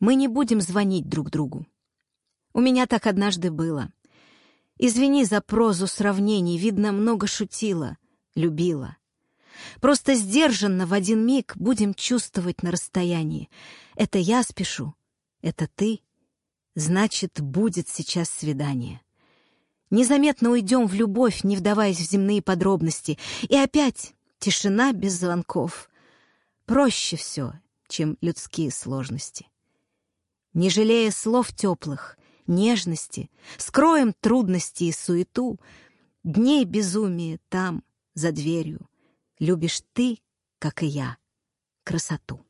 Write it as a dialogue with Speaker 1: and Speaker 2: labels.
Speaker 1: Мы не будем звонить друг другу. У меня так однажды было. Извини за прозу сравнений, видно, много шутила, любила. Просто сдержанно в один миг будем чувствовать на расстоянии. Это я спешу, это ты. Значит, будет сейчас свидание. Незаметно уйдем в любовь, не вдаваясь в земные подробности. И опять тишина без звонков. Проще все, чем людские сложности. Не жалея слов теплых, нежности, скроем трудности и суету, дней безумия там, за дверью, любишь ты, как и я, красоту.